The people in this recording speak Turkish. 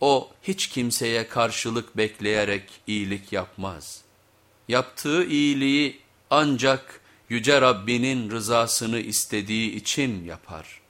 O hiç kimseye karşılık bekleyerek iyilik yapmaz. Yaptığı iyiliği ancak Yüce Rabbinin rızasını istediği için yapar.''